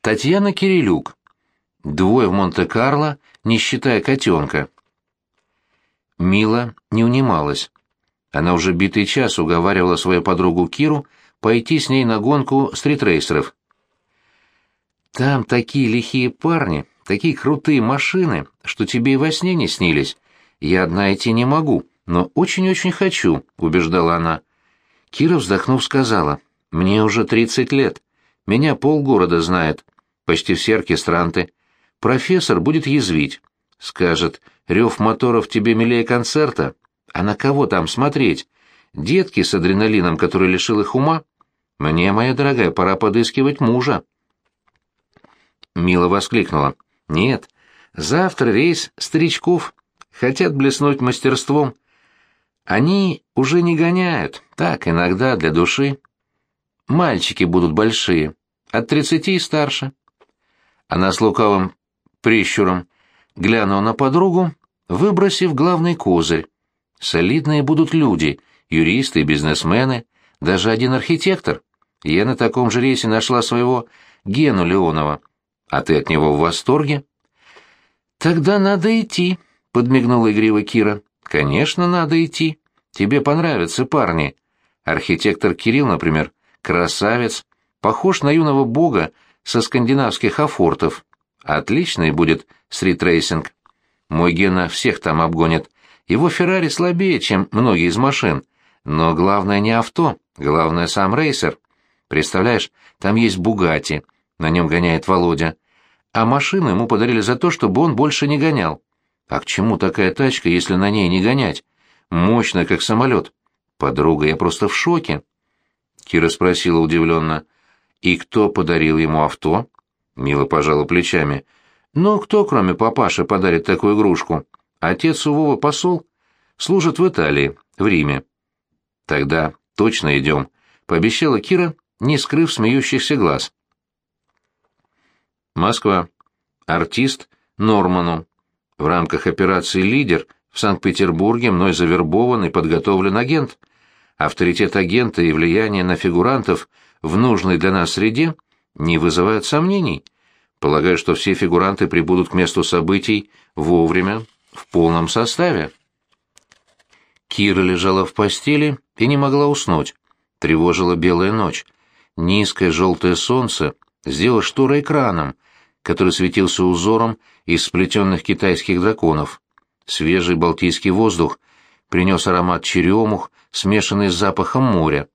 Татьяна Кирилюк. Двое в Монте-Карло, не считая котенка. Мила не унималась. Она уже битый час уговаривала свою подругу Киру пойти с ней на гонку стритрейсеров. «Там такие лихие парни, такие крутые машины, что тебе и во сне не снились. Я одна идти не могу, но очень-очень хочу», — убеждала она. Кира, вздохнув, сказала, «Мне уже тридцать лет. Меня полгорода знает, почти все оркестранты. Профессор будет язвить. Скажет, рев моторов тебе милее концерта. А на кого там смотреть? Детки с адреналином, который лишил их ума? Мне, моя дорогая, пора подыскивать мужа. Мила воскликнула. Нет, завтра рейс старичков. Хотят блеснуть мастерством. Они уже не гоняют, так, иногда для души. Мальчики будут большие, от тридцати и старше. Она с лукавым прищуром глянула на подругу, выбросив главный козырь. Солидные будут люди, юристы бизнесмены, даже один архитектор. Я на таком же рейсе нашла своего Гену Леонова. А ты от него в восторге? Тогда надо идти, подмигнула игриво Кира. Конечно, надо идти. Тебе понравятся парни. Архитектор Кирилл, например, красавец, похож на юного бога со скандинавских офортов. Отличный будет стритрейсинг. Мой Гена всех там обгонит. Его Феррари слабее, чем многие из машин. Но главное не авто, главное сам рейсер. Представляешь, там есть Бугатти, на нем гоняет Володя. А машину ему подарили за то, чтобы он больше не гонял. А к чему такая тачка, если на ней не гонять? Мощная, как самолет. Подруга, я просто в шоке. Кира спросила удивленно. «И кто подарил ему авто?» Мила пожала плечами. «Ну, кто, кроме папаши, подарит такую игрушку? Отец у Вова посол. Служит в Италии, в Риме». «Тогда точно идем», — пообещала Кира, не скрыв смеющихся глаз. Москва. Артист Норману. В рамках операции «Лидер» в Санкт-Петербурге мной завербован и подготовлен агент. Авторитет агента и влияние на фигурантов в нужной для нас среде не вызывают сомнений. Полагаю, что все фигуранты прибудут к месту событий вовремя, в полном составе. Кира лежала в постели и не могла уснуть. Тревожила белая ночь. Низкое желтое солнце сделало шторы экраном, который светился узором из сплетенных китайских драконов. Свежий балтийский воздух принес аромат черемух, смешанный с запахом моря.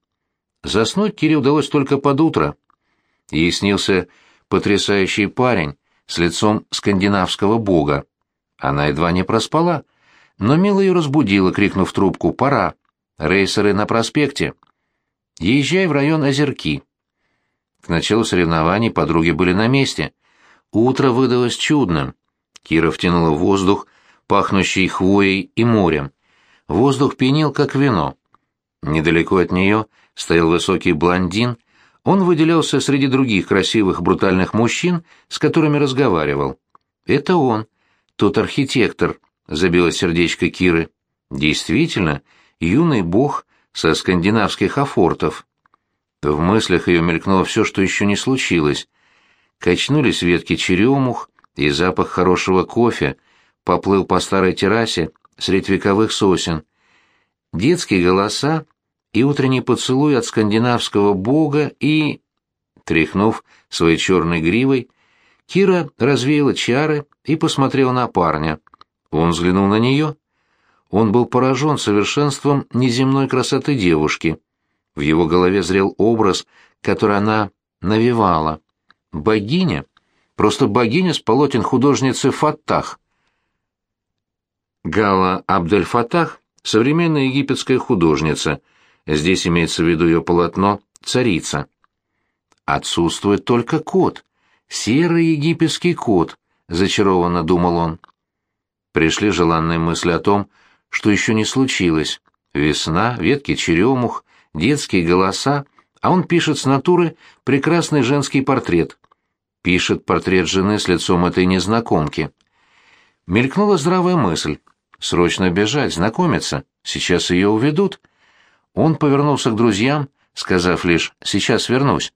Заснуть Кире удалось только под утро. Ей снился потрясающий парень с лицом скандинавского бога. Она едва не проспала, но Мила ее разбудила, крикнув трубку «Пора! Рейсеры на проспекте!» «Езжай в район Озерки». К началу соревнований подруги были на месте. Утро выдалось чудным. Кира втянула воздух, пахнущий хвоей и морем. Воздух пьянил, как вино. Недалеко от нее стоял высокий блондин, он выделялся среди других красивых брутальных мужчин, с которыми разговаривал. «Это он, тот архитектор», — забило сердечко Киры. «Действительно, юный бог со скандинавских афортов». В мыслях ее мелькнуло все, что еще не случилось. Качнулись ветки черемух, и запах хорошего кофе поплыл по старой террасе средь вековых сосен. Детские голоса и утренний поцелуй от скандинавского бога и... Тряхнув своей черной гривой, Кира развеяла чары и посмотрела на парня. Он взглянул на нее. Он был поражен совершенством неземной красоты девушки. В его голове зрел образ, который она навевала. Богиня, просто богиня с полотен художницы Фаттах. Гала Абдель-Фаттах — современная египетская художница. Здесь имеется в виду ее полотно «Царица». Отсутствует только кот. Серый египетский кот, зачарованно думал он. Пришли желанные мысли о том, что еще не случилось. Весна, ветки черемух, детские голоса, а он пишет с натуры прекрасный женский портрет. Пишет портрет жены с лицом этой незнакомки. Мелькнула здравая мысль. Срочно бежать, знакомиться. Сейчас ее уведут. Он повернулся к друзьям, сказав лишь «сейчас вернусь».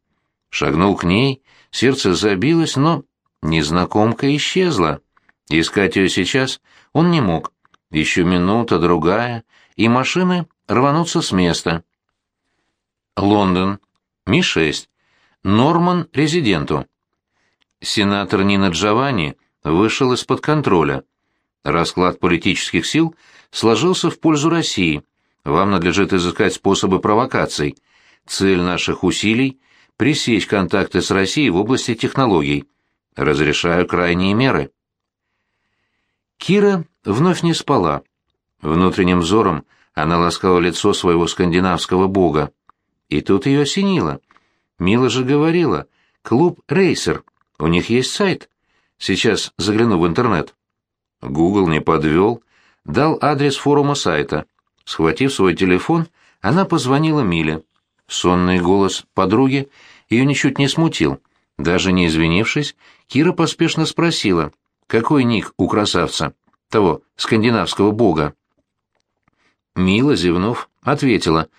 Шагнул к ней, сердце забилось, но незнакомка исчезла. Искать ее сейчас он не мог. Еще минута, другая, и машины рванутся с места. Лондон. Ми-6. Норман резиденту. Сенатор Нина Джованни вышел из-под контроля. Расклад политических сил сложился в пользу России. Вам надлежит изыскать способы провокаций. Цель наших усилий – пресечь контакты с Россией в области технологий. Разрешаю крайние меры. Кира вновь не спала. Внутренним взором она ласкала лицо своего скандинавского бога. И тут ее осенило. Мила же говорила, клуб «Рейсер», у них есть сайт. Сейчас загляну в интернет. Гугл не подвел, дал адрес форума сайта. Схватив свой телефон, она позвонила Миле. Сонный голос подруги ее ничуть не смутил. Даже не извинившись, Кира поспешно спросила, какой ник у красавца, того скандинавского бога. Мила, зевнув, ответила,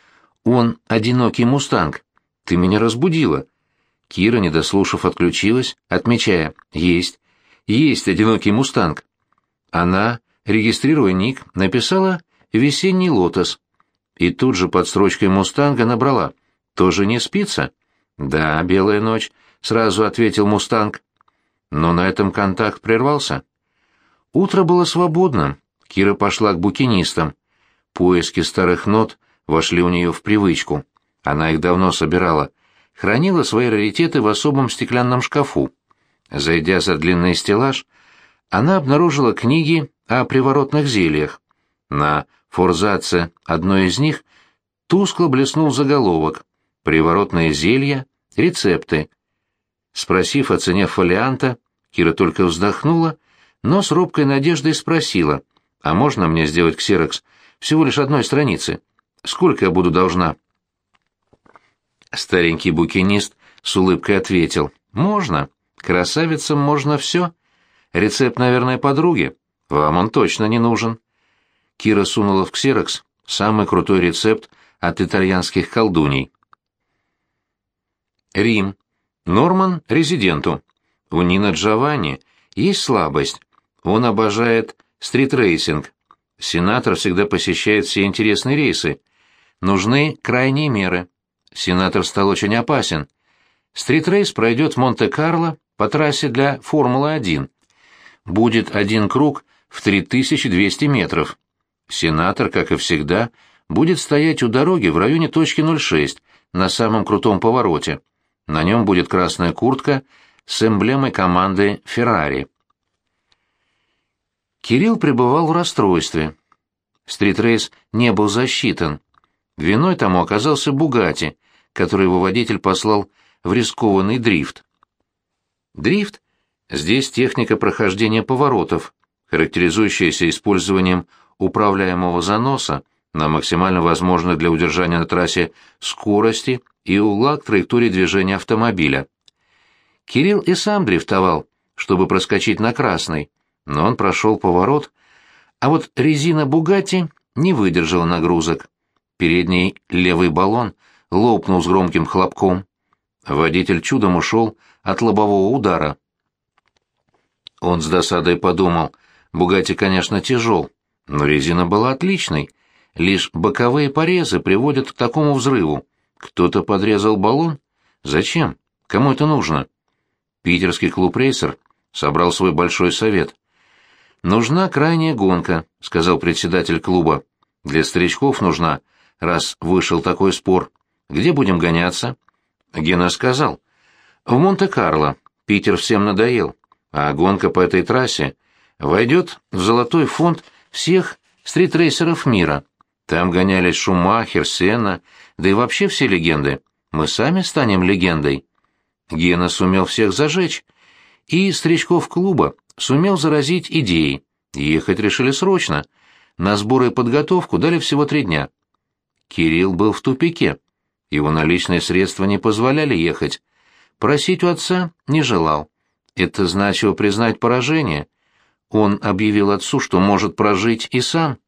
он одинокий мустанг. Ты меня разбудила. Кира, не дослушав, отключилась, отмечая, есть, есть одинокий мустанг. Она, регистрируя ник, написала «Весенний лотос». И тут же под строчкой «Мустанга» набрала «Тоже не спится?» «Да, белая ночь», — сразу ответил «Мустанг». Но на этом контакт прервался. Утро было свободным. Кира пошла к букинистам. Поиски старых нот вошли у нее в привычку. Она их давно собирала. Хранила свои раритеты в особом стеклянном шкафу. Зайдя за длинный стеллаж, она обнаружила книги о приворотных зельях. На форзаце одной из них тускло блеснул заголовок «Приворотные зелья. Рецепты». Спросив о цене фолианта, Кира только вздохнула, но с робкой надеждой спросила, «А можно мне сделать ксерокс всего лишь одной страницы? Сколько я буду должна?» Старенький букинист с улыбкой ответил, «Можно. Красавицам можно все». Рецепт, наверное, подруги. Вам он точно не нужен. Кира сунула в ксерокс самый крутой рецепт от итальянских колдуней. Рим. Норман резиденту. У Нино Джованни есть слабость. Он обожает стритрейсинг. Сенатор всегда посещает все интересные рейсы. Нужны крайние меры. Сенатор стал очень опасен. Стритрейс пройдет в Монте-Карло по трассе для Формулы-1 будет один круг в 3200 метров. Сенатор, как и всегда, будет стоять у дороги в районе точки 06, на самом крутом повороте. На нем будет красная куртка с эмблемой команды «Феррари». Кирилл пребывал в расстройстве. Стритрейс не был засчитан. Виной тому оказался Бугати, который его водитель послал в рискованный дрифт. Дрифт Здесь техника прохождения поворотов, характеризующаяся использованием управляемого заноса на максимально возможной для удержания на трассе скорости и угла к траектории движения автомобиля. Кирилл и сам дрифтовал, чтобы проскочить на красный, но он прошел поворот, а вот резина «Бугатти» не выдержала нагрузок. Передний левый баллон лопнул с громким хлопком. Водитель чудом ушел от лобового удара. Он с досадой подумал, Бугати, конечно, тяжел, но резина была отличной. Лишь боковые порезы приводят к такому взрыву. Кто-то подрезал баллон? Зачем? Кому это нужно? Питерский клуб «Рейсер» собрал свой большой совет. «Нужна крайняя гонка», — сказал председатель клуба. «Для старичков нужна, раз вышел такой спор. Где будем гоняться?» Гена сказал. «В Монте-Карло. Питер всем надоел а гонка по этой трассе войдет в золотой фонд всех стритрейсеров мира. Там гонялись Шумахер, Сенна, да и вообще все легенды. Мы сами станем легендой. Гена сумел всех зажечь, и старичков клуба сумел заразить идеей. Ехать решили срочно. На сборы и подготовку дали всего три дня. Кирилл был в тупике. Его наличные средства не позволяли ехать. Просить у отца не желал. Это значило признать поражение. Он объявил отцу, что может прожить и сам.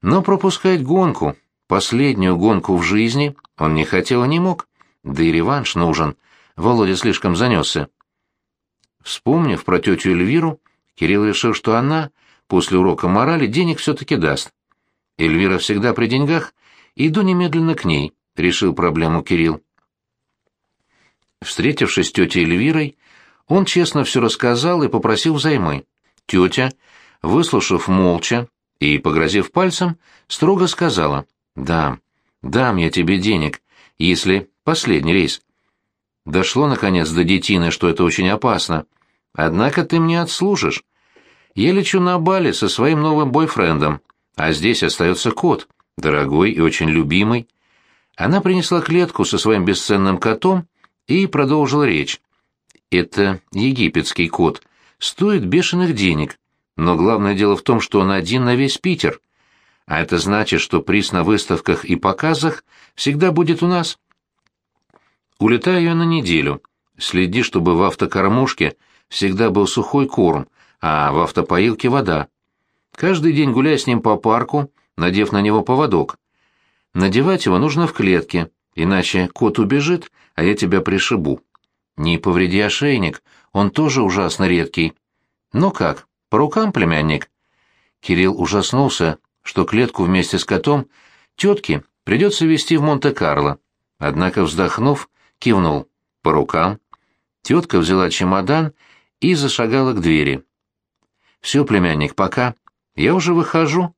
Но пропускать гонку, последнюю гонку в жизни, он не хотел и не мог. Да и реванш нужен. Володя слишком занесся. Вспомнив про тетю Эльвиру, Кирилл решил, что она после урока морали денег все-таки даст. Эльвира всегда при деньгах, иду немедленно к ней, решил проблему Кирилл. Встретившись с тетей Эльвирой, он честно все рассказал и попросил взаймы. Тетя, выслушав молча и погрозив пальцем, строго сказала «Да, дам я тебе денег, если последний рейс». Дошло, наконец, до детины, что это очень опасно. Однако ты мне отслужишь. Я лечу на Бали со своим новым бойфрендом, а здесь остается кот, дорогой и очень любимый. Она принесла клетку со своим бесценным котом и продолжила речь. Это египетский кот, стоит бешеных денег, но главное дело в том, что он один на весь Питер. А это значит, что приз на выставках и показах всегда будет у нас. Улетаю я на неделю. Следи, чтобы в автокормушке всегда был сухой корм, а в автопоилке вода. Каждый день гуляй с ним по парку, надев на него поводок. Надевать его нужно в клетке, иначе кот убежит, а я тебя пришибу. Не повреди ошейник, он тоже ужасно редкий. Ну как, по рукам, племянник? Кирилл ужаснулся, что клетку вместе с котом тетке придется везти в Монте-Карло. Однако, вздохнув, кивнул. По рукам. Тетка взяла чемодан и зашагала к двери. «Все, племянник, пока. Я уже выхожу.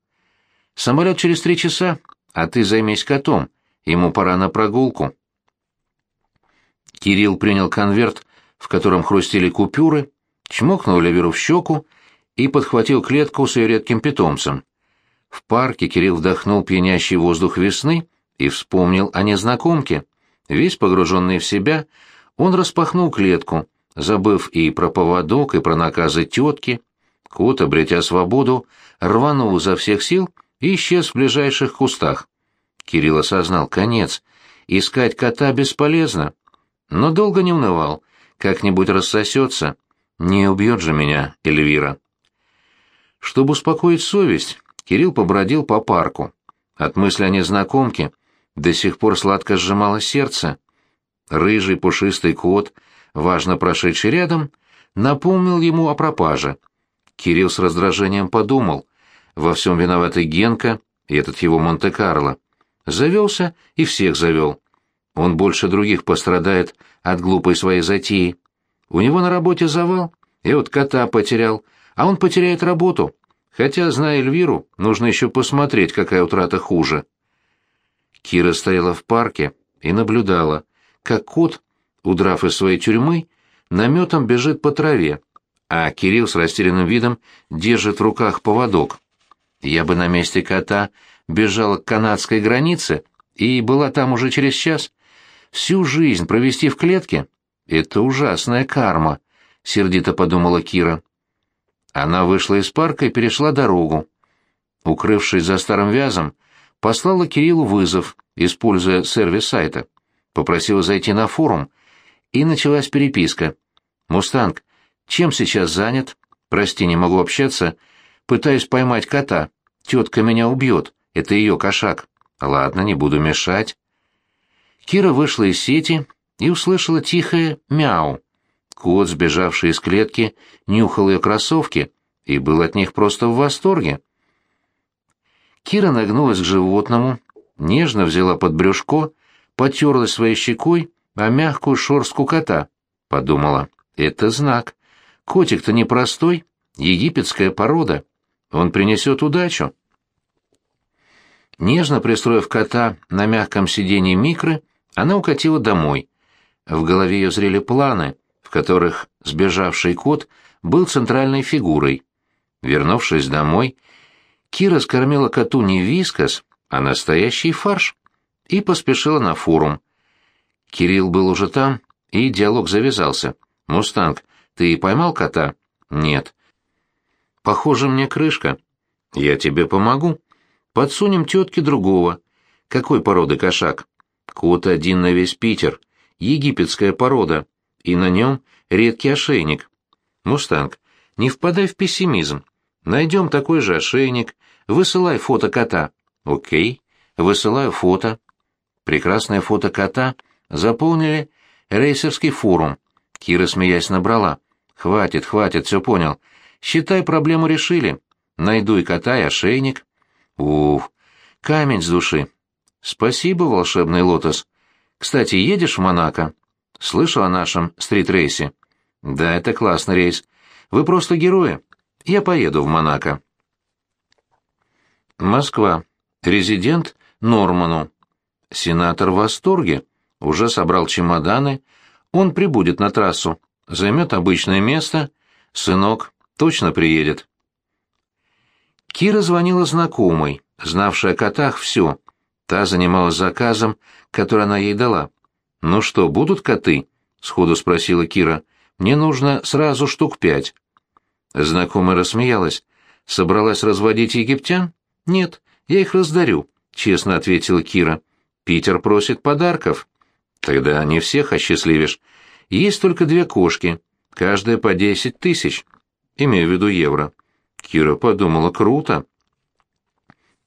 Самолет через три часа, а ты займись котом. Ему пора на прогулку». Кирилл принял конверт, в котором хрустели купюры, чмокнул Леверу в щеку и подхватил клетку с ее редким питомцем. В парке Кирилл вдохнул пьянящий воздух весны и вспомнил о незнакомке. Весь погруженный в себя, он распахнул клетку, забыв и про поводок, и про наказы тетки. Кот, обретя свободу, рванул изо всех сил и исчез в ближайших кустах. Кирилл осознал конец. Искать кота бесполезно. Но долго не унывал. Как-нибудь рассосется. Не убьет же меня Эльвира. Чтобы успокоить совесть, Кирилл побродил по парку. От мысли о незнакомке до сих пор сладко сжимало сердце. Рыжий пушистый кот, важно прошедший рядом, напомнил ему о пропаже. Кирилл с раздражением подумал, во всем виноваты Генка и этот его Монте-Карло. Завелся и всех завел. Он больше других пострадает от глупой своей затеи. У него на работе завал, и вот кота потерял, а он потеряет работу. Хотя, зная Эльвиру, нужно еще посмотреть, какая утрата хуже. Кира стояла в парке и наблюдала, как кот, удрав из своей тюрьмы, наметом бежит по траве, а Кирилл с растерянным видом держит в руках поводок. Я бы на месте кота бежала к канадской границе и была там уже через час. Всю жизнь провести в клетке — это ужасная карма, — сердито подумала Кира. Она вышла из парка и перешла дорогу. Укрывшись за старым вязом, послала Кириллу вызов, используя сервис сайта. Попросила зайти на форум, и началась переписка. «Мустанг, чем сейчас занят? Прости, не могу общаться. Пытаюсь поймать кота. Тетка меня убьет. Это ее кошак. Ладно, не буду мешать». Кира вышла из сети и услышала тихое «мяу». Кот, сбежавший из клетки, нюхал ее кроссовки и был от них просто в восторге. Кира нагнулась к животному, нежно взяла под брюшко, потерлась своей щекой о мягкую шорстку кота. Подумала, это знак. Котик-то непростой, египетская порода. Он принесет удачу. Нежно пристроив кота на мягком сиденье микры, она укатила домой. В голове ее зрели планы, в которых сбежавший кот был центральной фигурой. Вернувшись домой, Кира скормила коту не вискас, а настоящий фарш, и поспешила на форум. Кирилл был уже там, и диалог завязался. «Мустанг, ты поймал кота?» «Нет». «Похоже, мне крышка». «Я тебе помогу. Подсунем тетке другого. Какой породы кошак?» «Кот один на весь Питер. Египетская порода. И на нем редкий ошейник». «Мустанг, не впадай в пессимизм. Найдем такой же ошейник, Высылай фото кота. Окей. Высылаю фото. Прекрасное фото кота заполнили рейсерский форум. Кира, смеясь, набрала. «Хватит, хватит, все понял. Считай, проблему решили. Найду и кота, и ошейник». «Уф, камень с души». «Спасибо, волшебный лотос. Кстати, едешь в Монако?» «Слышал о нашем стрит-рейсе?» «Да, это классный рейс. Вы просто герои. Я поеду в Монако». Москва. Резидент Норману. Сенатор в восторге. Уже собрал чемоданы. Он прибудет на трассу. Займет обычное место. Сынок точно приедет. Кира звонила знакомой, знавшей о котах все. Та занималась заказом, который она ей дала. «Ну что, будут коты?» — сходу спросила Кира. «Мне нужно сразу штук пять». Знакомая рассмеялась. «Собралась разводить египтян?» «Нет, я их раздарю», — честно ответила Кира. «Питер просит подарков». «Тогда не всех осчастливишь. Есть только две кошки, каждая по десять тысяч. Имею в виду евро». Кира подумала, круто.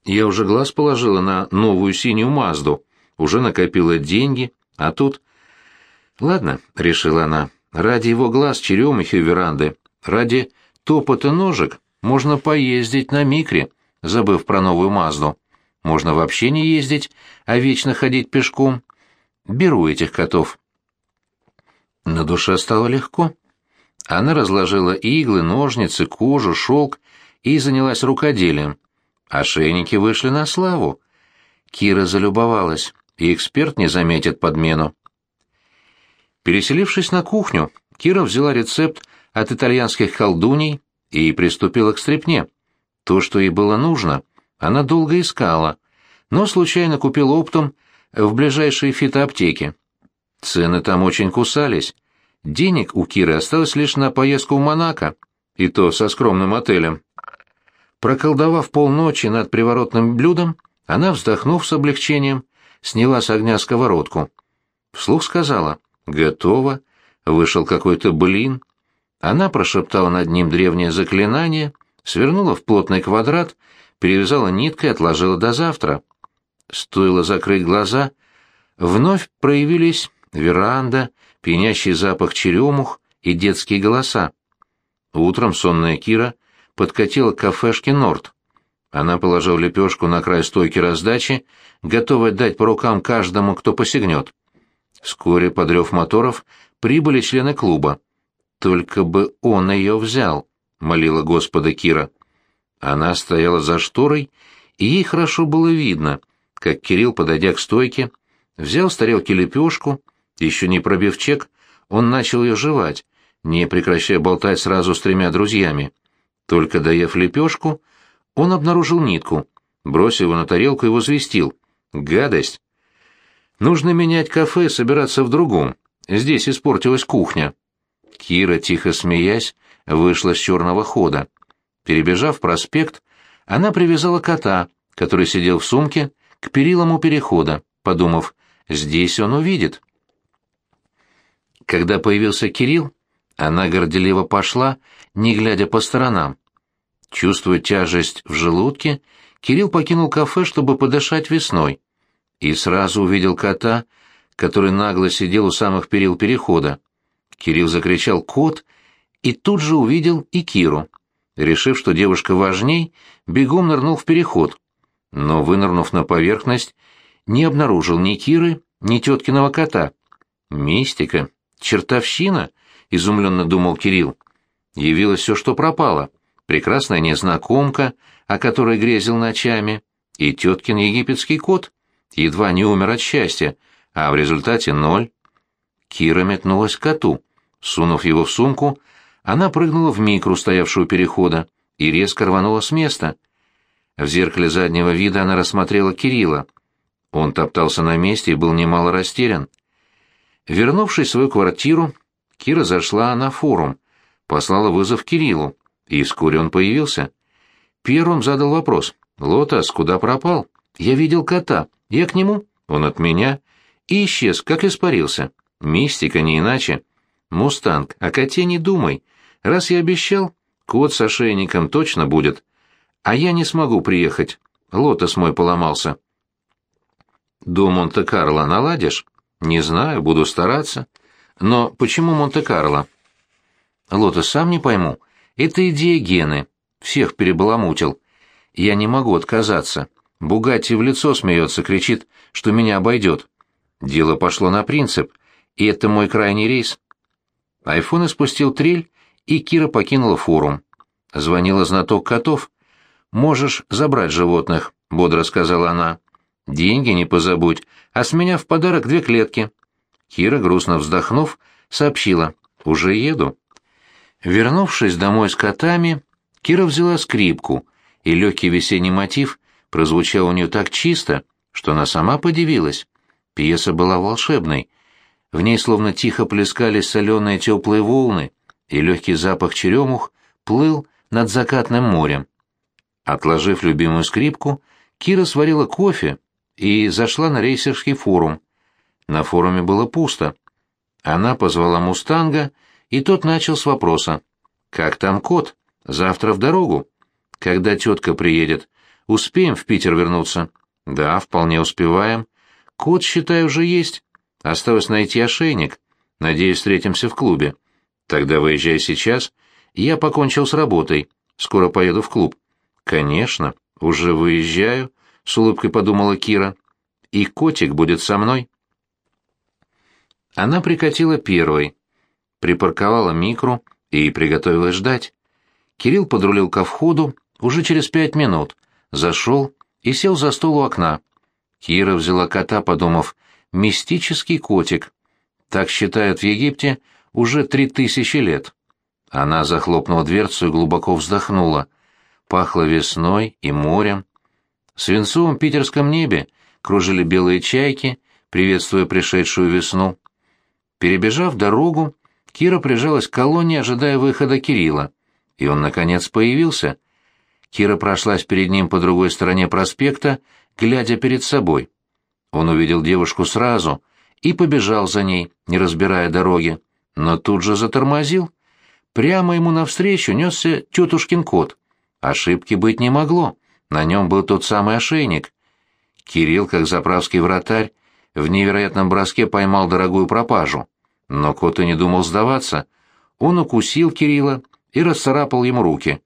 Я уже глаз положила на новую синюю Мазду, уже накопила деньги, а тут... Ладно, решила она, ради его глаз черемухи у веранды, ради топота ножек можно поездить на микре, забыв про новую Мазду. Можно вообще не ездить, а вечно ходить пешком. Беру этих котов. На душе стало легко. Она разложила иглы, ножницы, кожу, шелк и занялась рукоделием. Ошейники вышли на славу. Кира залюбовалась, и эксперт не заметит подмену. Переселившись на кухню, Кира взяла рецепт от итальянских колдуней и приступила к стрепне. То, что ей было нужно, она долго искала, но случайно купила оптом в ближайшей фитоаптеке. Цены там очень кусались. Денег у Киры осталось лишь на поездку в Монако, и то со скромным отелем. Проколдовав полночи над приворотным блюдом, она, вздохнув с облегчением, сняла с огня сковородку. Вслух сказала «Готово». Вышел какой-то блин. Она прошептала над ним древнее заклинание, свернула в плотный квадрат, перевязала ниткой и отложила до завтра. Стоило закрыть глаза, вновь проявились веранда, пьянящий запах черемух и детские голоса. Утром сонная Кира подкатила к кафешке «Норд». Она положила лепешку на край стойки раздачи, готовая дать по рукам каждому, кто посягнет. Вскоре, подрев моторов, прибыли члены клуба. «Только бы он ее взял», — молила Господа Кира. Она стояла за шторой, и ей хорошо было видно, как Кирилл, подойдя к стойке, взял с тарелки лепешку, еще не пробив чек, он начал ее жевать, не прекращая болтать сразу с тремя друзьями. Только доев лепешку, он обнаружил нитку, бросил его на тарелку и возвестил. «Гадость! Нужно менять кафе и собираться в другом. Здесь испортилась кухня». Кира, тихо смеясь, вышла с черного хода. Перебежав проспект, она привязала кота, который сидел в сумке, к перилам у перехода, подумав, здесь он увидит. Когда появился Кирилл, она горделиво пошла, не глядя по сторонам. Чувствуя тяжесть в желудке, Кирилл покинул кафе, чтобы подышать весной, и сразу увидел кота, который нагло сидел у самых перил перехода. Кирилл закричал «Кот!» и тут же увидел и Киру. Решив, что девушка важней, бегом нырнул в переход, но, вынырнув на поверхность, не обнаружил ни Киры, ни теткиного кота. «Мистика! Чертовщина!» — изумленно думал Кирилл. Явилось все, что пропало. Прекрасная незнакомка, о которой грезил ночами, и теткин египетский кот. Едва не умер от счастья, а в результате ноль. Кира метнулась к коту. Сунув его в сумку, она прыгнула в микру, стоявшую перехода, и резко рванула с места. В зеркале заднего вида она рассмотрела Кирилла. Он топтался на месте и был немало растерян. Вернувшись в свою квартиру, Кира зашла на форум, послала вызов Кириллу, и вскоре он появился. Первым задал вопрос. «Лотос, куда пропал? Я видел кота. Я к нему. Он от меня. И исчез, как испарился. Мистика, не иначе. Мустанг, о коте не думай. Раз я обещал, кот с ошейником точно будет. А я не смогу приехать. Лотос мой поломался». «До Монте-Карло наладишь?» «Не знаю, буду стараться». Но почему Монте-Карло? Лотос, сам не пойму. Это идея Гены. Всех перебаламутил. Я не могу отказаться. Бугатти в лицо смеется, кричит, что меня обойдет. Дело пошло на принцип, и это мой крайний рейс. Айфон испустил трель, и Кира покинула форум. Звонила знаток котов. «Можешь забрать животных», — бодро сказала она. «Деньги не позабудь, а с меня в подарок две клетки». Кира, грустно вздохнув, сообщила. «Уже еду». Вернувшись домой с котами, Кира взяла скрипку, и легкий весенний мотив прозвучал у нее так чисто, что она сама подивилась. Пьеса была волшебной. В ней словно тихо плескались соленые теплые волны, и легкий запах черемух плыл над закатным морем. Отложив любимую скрипку, Кира сварила кофе и зашла на рейсерский форум. На форуме было пусто. Она позвала Мустанга, и тот начал с вопроса. «Как там кот? Завтра в дорогу?» «Когда тетка приедет? Успеем в Питер вернуться?» «Да, вполне успеваем. Кот, считай, уже есть. Осталось найти ошейник. Надеюсь, встретимся в клубе. Тогда выезжай сейчас. Я покончил с работой. Скоро поеду в клуб». «Конечно, уже выезжаю», — с улыбкой подумала Кира. «И котик будет со мной». Она прикатила первой, припарковала микру и приготовилась ждать. Кирилл подрулил ко входу уже через пять минут, зашел и сел за стол у окна. Кира взяла кота, подумав, мистический котик. Так считают в Египте уже три тысячи лет. Она захлопнула дверцу и глубоко вздохнула. Пахло весной и морем. В свинцовом питерском небе кружили белые чайки, приветствуя пришедшую весну. Перебежав дорогу, Кира прижалась к колонне, ожидая выхода Кирилла. И он, наконец, появился. Кира прошлась перед ним по другой стороне проспекта, глядя перед собой. Он увидел девушку сразу и побежал за ней, не разбирая дороги, но тут же затормозил. Прямо ему навстречу несся тетушкин кот. Ошибки быть не могло, на нем был тот самый ошейник. Кирилл, как заправский вратарь, в невероятном броске поймал дорогую пропажу. Но кот и не думал сдаваться. Он укусил Кирилла и расцарапал ему руки.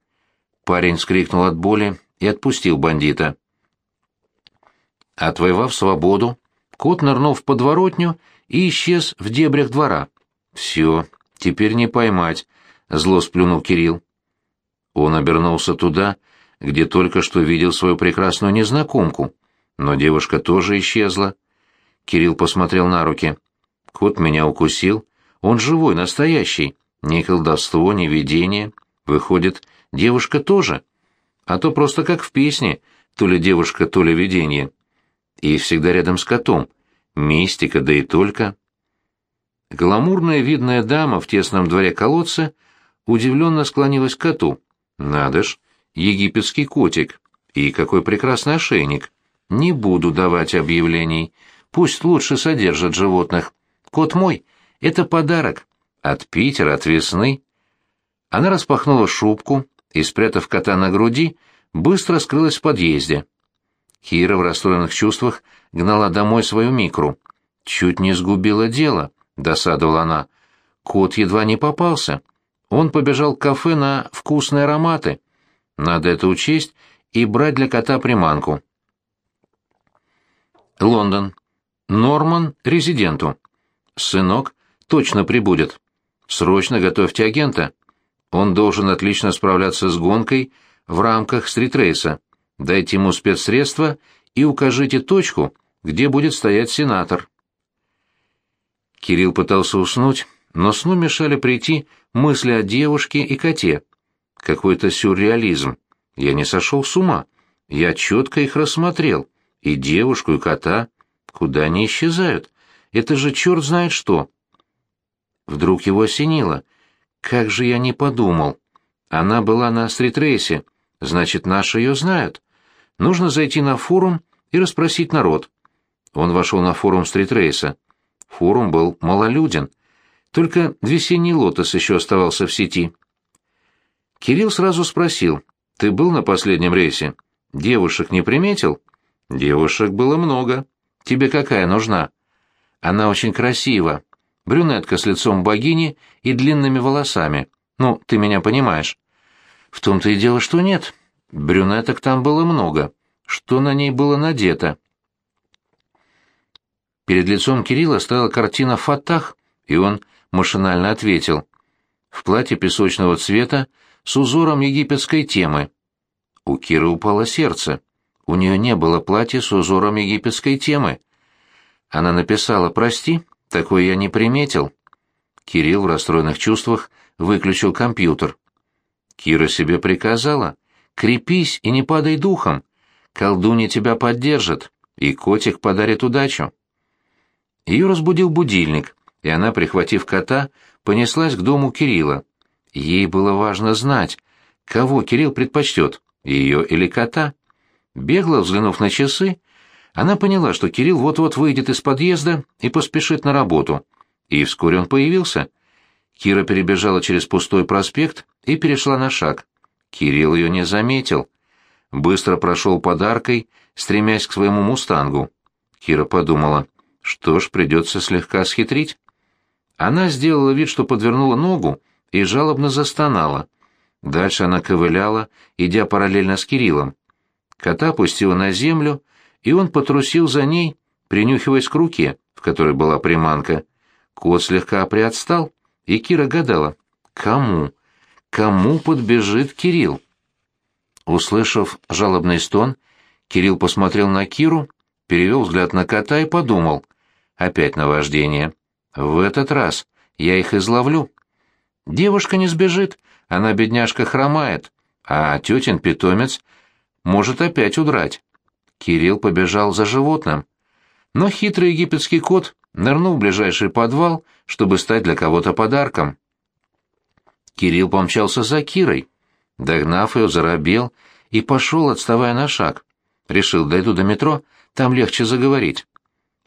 Парень вскрикнул от боли и отпустил бандита. Отвоевав свободу, кот нырнул в подворотню и исчез в дебрях двора. «Все, теперь не поймать», — зло сплюнул Кирилл. Он обернулся туда, где только что видел свою прекрасную незнакомку, но девушка тоже исчезла. Кирилл посмотрел на руки. Кот меня укусил. Он живой, настоящий. Ни колдовство, ни видение. Выходит, девушка тоже. А то просто как в песне, то ли девушка, то ли видение. И всегда рядом с котом. Мистика, да и только. Гламурная видная дама в тесном дворе колодца удивленно склонилась к коту. Надо ж, египетский котик. И какой прекрасный ошейник. Не буду давать объявлений. Пусть лучше содержат животных. Кот мой — это подарок. От Питера, от весны. Она распахнула шубку и, спрятав кота на груди, быстро скрылась в подъезде. Кира в расстроенных чувствах гнала домой свою микру. «Чуть не сгубила дело», — досадовала она. Кот едва не попался. Он побежал к кафе на вкусные ароматы. Надо это учесть и брать для кота приманку. Лондон. Норман резиденту. Сынок точно прибудет. Срочно готовьте агента. Он должен отлично справляться с гонкой в рамках стритрейса. Дайте ему спецсредства и укажите точку, где будет стоять сенатор. Кирилл пытался уснуть, но сну мешали прийти мысли о девушке и коте. Какой-то сюрреализм. Я не сошел с ума. Я четко их рассмотрел. И девушку, и кота. Куда они исчезают? Это же черт знает что. Вдруг его осенило. Как же я не подумал. Она была на стритрейсе. Значит, наши ее знают. Нужно зайти на форум и расспросить народ. Он вошел на форум стритрейса. Форум был малолюден. Только весенний лотос еще оставался в сети. Кирилл сразу спросил, «Ты был на последнем рейсе? Девушек не приметил?» «Девушек было много. Тебе какая нужна?» «Она очень красива. брюнетка с лицом богини и длинными волосами. Ну, ты меня понимаешь. В том-то и дело, что нет. Брюнеток там было много. Что на ней было надето? Перед лицом Кирилла стояла картина «Фатах», и он машинально ответил. В платье песочного цвета с узором египетской темы. У Киры упало сердце. У нее не было платья с узором египетской темы. Она написала «Прости, такой я не приметил». Кирилл в расстроенных чувствах выключил компьютер. Кира себе приказала «Крепись и не падай духом. Колдунья тебя поддержит, и котик подарит удачу». Ее разбудил будильник, и она, прихватив кота, понеслась к дому Кирилла. Ей было важно знать, кого Кирилл предпочтет, ее или кота. Бегло взглянув на часы, она поняла, что Кирилл вот-вот выйдет из подъезда и поспешит на работу. И вскоре он появился. Кира перебежала через пустой проспект и перешла на шаг. Кирилл ее не заметил. Быстро прошел подаркой, стремясь к своему мустангу. Кира подумала, что ж, придется слегка схитрить. Она сделала вид, что подвернула ногу, и жалобно застонала. Дальше она ковыляла, идя параллельно с Кириллом. Кота пустила на землю, и он потрусил за ней, принюхиваясь к руке, в которой была приманка. Кот слегка приотстал, и Кира гадала, кому, кому подбежит Кирилл. Услышав жалобный стон, Кирилл посмотрел на Киру, перевел взгляд на кота и подумал, опять наваждение. В этот раз я их изловлю. Девушка не сбежит, она, бедняжка, хромает, а тетин питомец может опять удрать. Кирилл побежал за животным. Но хитрый египетский кот нырнул в ближайший подвал, чтобы стать для кого-то подарком. Кирилл помчался за Кирой. Догнав ее, заробел и пошел, отставая на шаг. Решил, дойду до метро, там легче заговорить.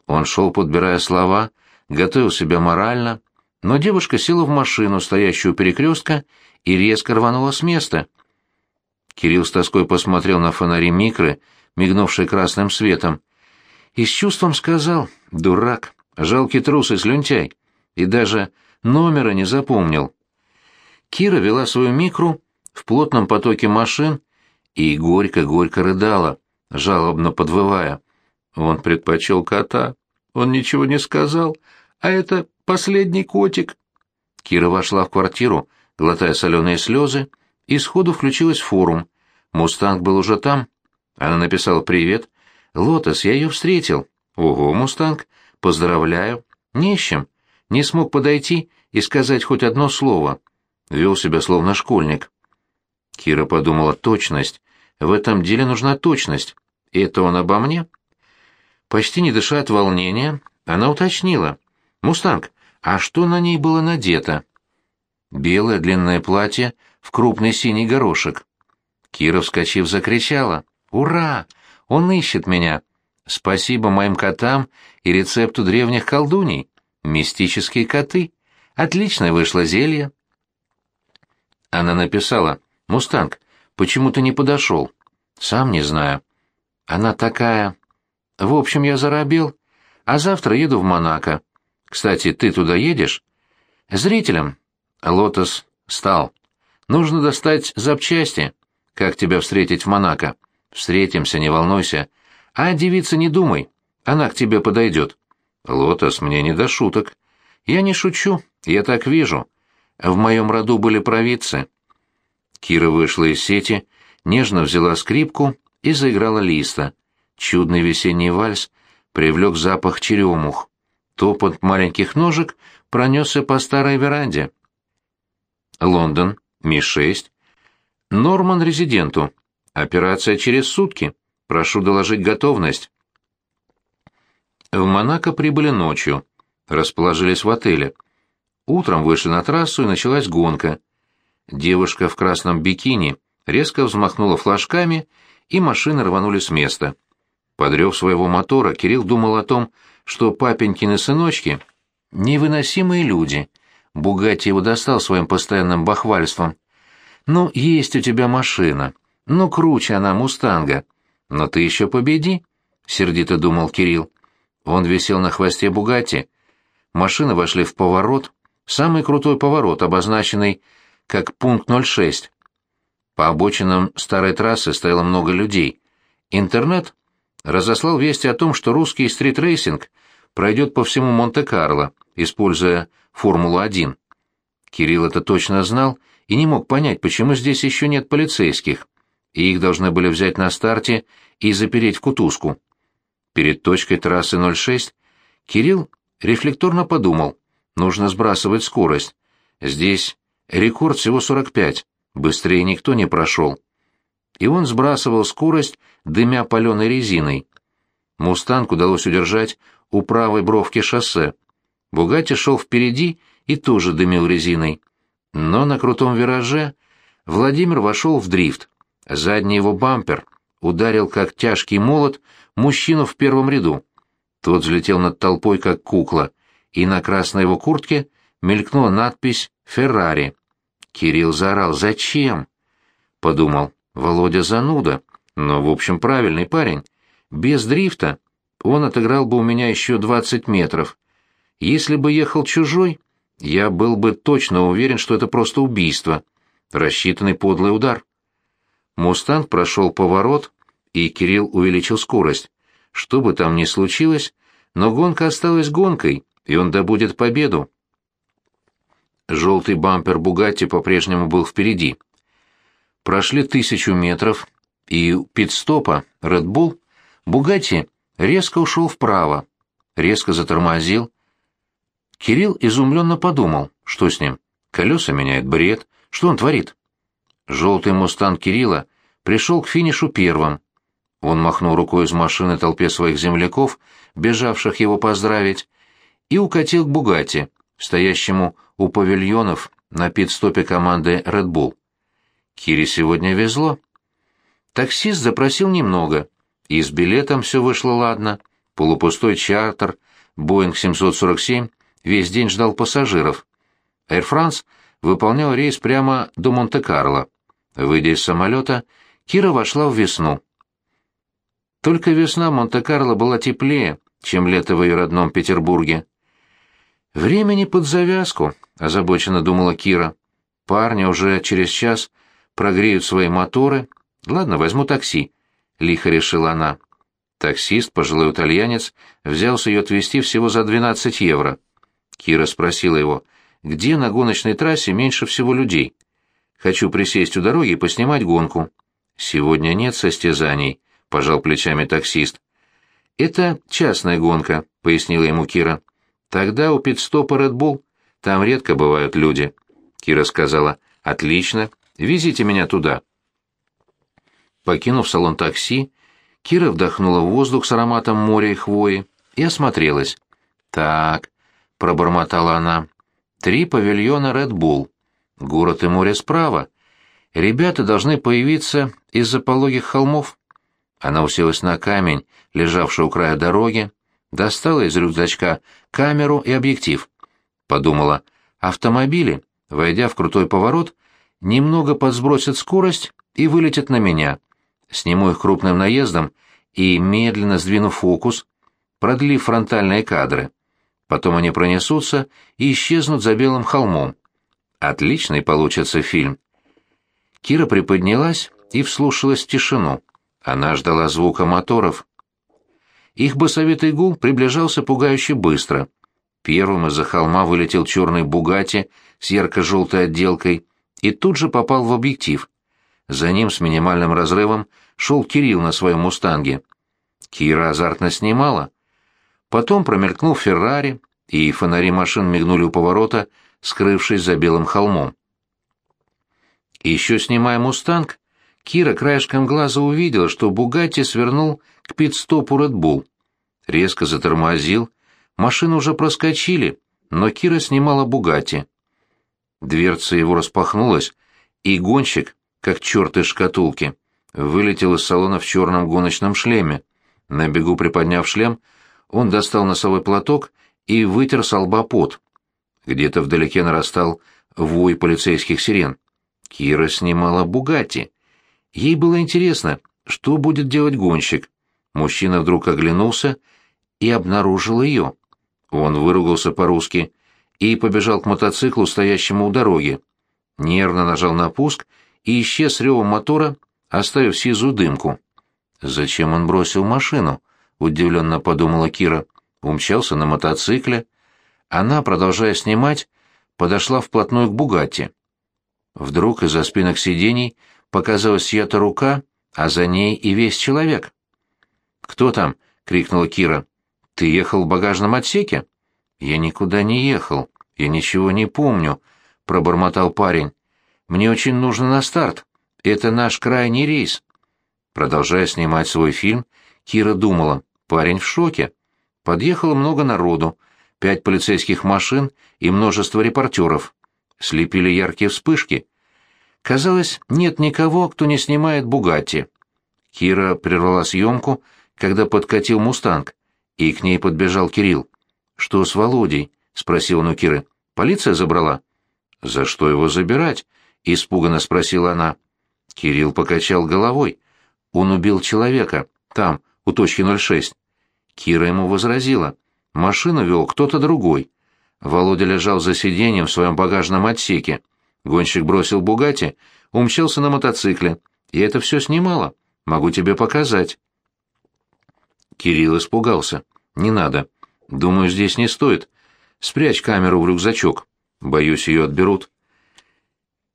Он шел, подбирая слова, готовил себя морально, но девушка села в машину, стоящую у перекрестка, и резко рванула с места. Кирилл с тоской посмотрел на фонари микры, мигнувшие красным светом, и с чувством сказал «Дурак, жалкий трус и слюнтяй», и даже номера не запомнил. Кира вела свою микру в плотном потоке машин и горько-горько рыдала, жалобно подвывая. Он предпочел кота, он ничего не сказал, а это последний котик. Кира вошла в квартиру, глотая соленые слезы, и сходу включилась в форум. Мустанг был уже там. Она написала «Привет». «Лотос, я ее встретил». «Ого, Мустанг, поздравляю». «Не с чем. Не смог подойти и сказать хоть одно слово. Вел себя словно школьник». Кира подумала «Точность. В этом деле нужна точность. Это он обо мне?» Почти не дыша от волнения, она уточнила. «Мустанг, а что на ней было надето?» Белое длинное платье в крупный синий горошек. Кира, вскочив, закричала. «Ура! Он ищет меня! Спасибо моим котам и рецепту древних колдуней. Мистические коты. Отличное вышло зелье». Она написала. «Мустанг, почему ты не подошел?» «Сам не знаю». Она такая... В общем, я заробил, а завтра еду в Монако. Кстати, ты туда едешь? Зрителям. Лотос стал. Нужно достать запчасти. Как тебя встретить в Монако? Встретимся, не волнуйся. А девица не думай, она к тебе подойдет. Лотос, мне не до шуток. Я не шучу, я так вижу. В моем роду были провидцы. Кира вышла из сети, нежно взяла скрипку и заиграла листа. Чудный весенний вальс привлек запах черемух. Топот маленьких ножек пронесся по старой веранде. Лондон, Ми-6. Норман резиденту. Операция через сутки. Прошу доложить готовность. В Монако прибыли ночью. Расположились в отеле. Утром вышли на трассу и началась гонка. Девушка в красном бикини резко взмахнула флажками, и машины рванули с места. Подрев своего мотора, Кирилл думал о том, что папенькины сыночки — невыносимые люди. Бугатти его достал своим постоянным бахвальством. «Ну, есть у тебя машина. Ну, круче она, мустанга. Но ты еще победи», — сердито думал Кирилл. Он висел на хвосте Бугатти. машины вошли в поворот, самый крутой поворот, обозначенный как пункт 06. По обочинам старой трассы стояло много людей. Интернет разослал вести о том, что русский стритрейсинг пройдет по всему Монте-Карло, используя Формулу-1. Кирилл это точно знал и не мог понять, почему здесь еще нет полицейских, и их должны были взять на старте и запереть в кутузку. Перед точкой трассы 06 Кирилл рефлекторно подумал, нужно сбрасывать скорость. Здесь рекорд всего 45, быстрее никто не прошел. И он сбрасывал скорость, дымя паленой резиной. «Мустанг» удалось удержать у правой бровки шоссе. «Бугатти» шел впереди и тоже дымил резиной. Но на крутом вираже Владимир вошел в дрифт. Задний его бампер ударил, как тяжкий молот, мужчину в первом ряду. Тот взлетел над толпой, как кукла, и на красной его куртке мелькнула надпись «Феррари». Кирилл заорал «Зачем?» Подумал, Володя зануда, но, в общем, правильный парень. Без дрифта он отыграл бы у меня еще двадцать метров. Если бы ехал чужой, я был бы точно уверен, что это просто убийство, рассчитанный подлый удар. «Мустанг» прошел поворот, и Кирилл увеличил скорость. Что бы там ни случилось, но гонка осталась гонкой, и он добудет победу. Желтый бампер «Бугатти» по-прежнему был впереди. Прошли тысячу метров, и пит-стопа «Ред Булл» «Бугатти» резко ушел вправо, резко затормозил. Кирилл изумленно подумал, что с ним. Колеса меняет бред, что он творит? Желтый мустанг Кирилла пришел к финишу первым. Он махнул рукой из машины толпе своих земляков, бежавших его поздравить, и укатил к Бугатти, стоящему у павильонов на пит-стопе команды Red Bull. Кире сегодня везло. Таксист запросил немного, и с билетом все вышло ладно. Полупустой чартер, Боинг 747, весь день ждал пассажиров. Air France выполнял рейс прямо до Монте-Карло. Выйдя из самолета, Кира вошла в весну. Только весна Монте-Карло была теплее, чем лето в ее родном Петербурге. «Времени под завязку», — озабоченно думала Кира. «Парни уже через час прогреют свои моторы. Ладно, возьму такси», — лихо решила она. Таксист, пожилой итальянец, взялся ее отвезти всего за 12 евро. Кира спросила его, где на гоночной трассе меньше всего людей. Хочу присесть у дороги и поснимать гонку. Сегодня нет состязаний, пожал плечами таксист. Это частная гонка, пояснила ему Кира. Тогда у пит-стопа Red Bull. Там редко бывают люди. Кира сказала, отлично, везите меня туда. Покинув салон такси, Кира вдохнула воздух с ароматом моря и хвои и осмотрелась. «Так», — пробормотала она, — «три павильона Red Bull. Город и море справа. Ребята должны появиться из-за пологих холмов. Она уселась на камень, лежавший у края дороги, достала из рюкзачка камеру и объектив. Подумала, автомобили, войдя в крутой поворот, немного подсбросят скорость и вылетят на меня. Сниму их крупным наездом и, медленно сдвинув фокус, продлив фронтальные кадры. Потом они пронесутся и исчезнут за белым холмом. Отличный получится фильм. Кира приподнялась и вслушалась в тишину. Она ждала звука моторов. Их басовитый гул приближался пугающе быстро. Первым из-за холма вылетел черный «Бугатти» с ярко-желтой отделкой и тут же попал в объектив. За ним с минимальным разрывом шел Кирилл на своем «Мустанге». Кира азартно снимала. Потом промелькнул «Феррари», и фонари машин мигнули у поворота, скрывшись за белым холмом. Еще снимая «Мустанг», Кира краешком глаза увидела, что Бугатти свернул к пит-стопу Red Резко затормозил, машины уже проскочили, но Кира снимала Бугатти. Дверца его распахнулась, и гонщик, как черт из шкатулки, вылетел из салона в черном гоночном шлеме. На бегу приподняв шлем, он достал носовой платок и вытер с лба пот. Где-то вдалеке нарастал вой полицейских сирен. Кира снимала «Бугатти». Ей было интересно, что будет делать гонщик. Мужчина вдруг оглянулся и обнаружил ее. Он выругался по-русски и побежал к мотоциклу, стоящему у дороги. Нервно нажал на пуск и исчез ревом мотора, оставив сизую дымку. «Зачем он бросил машину?» — удивленно подумала Кира. Умчался на мотоцикле. Она, продолжая снимать, подошла вплотную к «Бугатти». Вдруг из-за спинок сидений показалась чья-то рука, а за ней и весь человек. «Кто там?» — крикнула Кира. «Ты ехал в багажном отсеке?» «Я никуда не ехал. Я ничего не помню», — пробормотал парень. «Мне очень нужно на старт. Это наш крайний рейс». Продолжая снимать свой фильм, Кира думала, парень в шоке. Подъехало много народу, пять полицейских машин и множество репортеров. Слепили яркие вспышки. Казалось, нет никого, кто не снимает «Бугатти». Кира прервала съемку, когда подкатил «Мустанг», и к ней подбежал Кирилл. «Что с Володей?» — спросил он у Киры. «Полиция забрала?» «За что его забирать?» — испуганно спросила она. Кирилл покачал головой. «Он убил человека. Там, у точки 06». Кира ему возразила. Машину вел кто-то другой. Володя лежал за сиденьем в своем багажном отсеке. Гонщик бросил «Бугатти», умчался на мотоцикле. И это все снимало. Могу тебе показать. Кирилл испугался. «Не надо. Думаю, здесь не стоит. Спрячь камеру в рюкзачок. Боюсь, ее отберут».